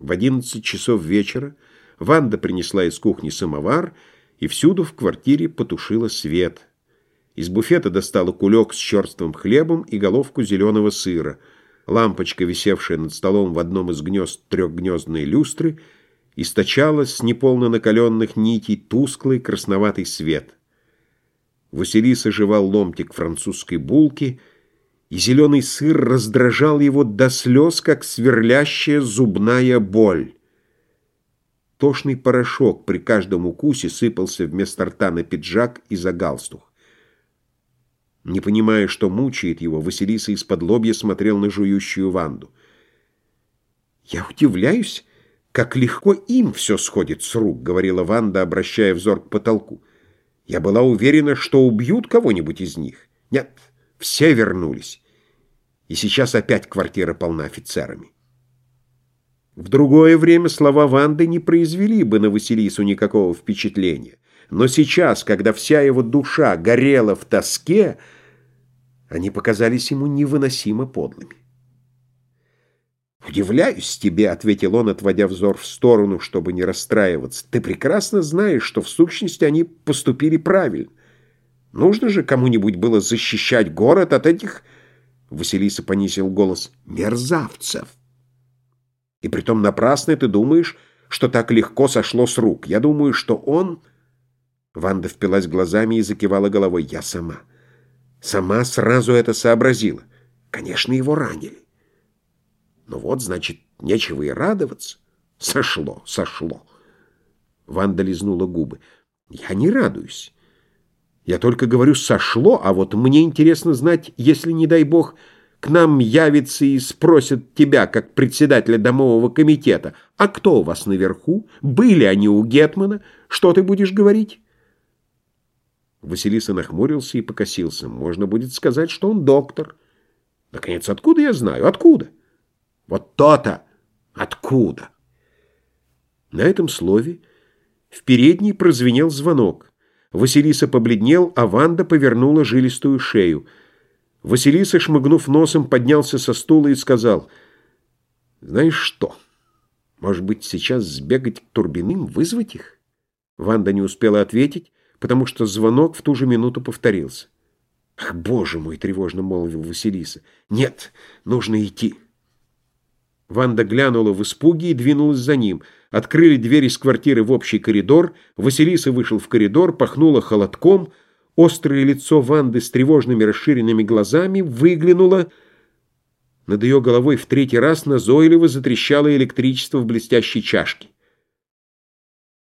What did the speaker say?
В одиннадцать часов вечера Ванда принесла из кухни самовар и всюду в квартире потушила свет. Из буфета достала кулек с черствым хлебом и головку зеленого сыра. Лампочка, висевшая над столом в одном из гнезд трехгнездной люстры, источала с неполно накаленных нитей тусклый красноватый свет. Василиса жевал ломтик французской булки, и зеленый сыр раздражал его до слез, как сверлящая зубная боль. Тошный порошок при каждом укусе сыпался вместо рта на пиджак и за галстух. Не понимая, что мучает его, Василиса из-под лобья смотрел на жующую Ванду. «Я удивляюсь, как легко им все сходит с рук», — говорила Ванда, обращая взор к потолку. «Я была уверена, что убьют кого-нибудь из них. Нет, все вернулись. И сейчас опять квартира полна офицерами». В другое время слова Ванды не произвели бы на Василису никакого впечатления. Но сейчас, когда вся его душа горела в тоске, они показались ему невыносимо подлыми. «Удивляюсь тебе», — ответил он, отводя взор в сторону, чтобы не расстраиваться. «Ты прекрасно знаешь, что в сущности они поступили правильно. Нужно же кому-нибудь было защищать город от этих...» Василиса понизил голос. «Мерзавцев!» И притом напрасно ты думаешь, что так легко сошло с рук. Я думаю, что он...» Ванда впилась глазами и закивала головой. «Я сама. Сама сразу это сообразила. Конечно, его ранили. Но вот, значит, нечего и радоваться. Сошло, сошло». Ванда лизнула губы. «Я не радуюсь. Я только говорю «сошло», а вот мне интересно знать, если, не дай бог, к нам явится и спросят тебя, как председателя домового комитета, а кто у вас наверху? Были они у Гетмана? Что ты будешь говорить?» Василиса нахмурился и покосился. Можно будет сказать, что он доктор. Наконец, откуда я знаю? Откуда? Вот то-то! Откуда? На этом слове в передней прозвенел звонок. Василиса побледнел, а Ванда повернула жилистую шею — Василиса, шмыгнув носом, поднялся со стула и сказал, «Знаешь что, может быть, сейчас сбегать к Турбиным, вызвать их?» Ванда не успела ответить, потому что звонок в ту же минуту повторился. «Ах, боже мой!» — тревожно молвил Василиса. «Нет, нужно идти». Ванда глянула в испуге и двинулась за ним. Открыли дверь из квартиры в общий коридор. Василиса вышел в коридор, пахнула холодком — Острое лицо Ванды с тревожными расширенными глазами выглянуло. Над ее головой в третий раз назойливо затрещало электричество в блестящей чашке.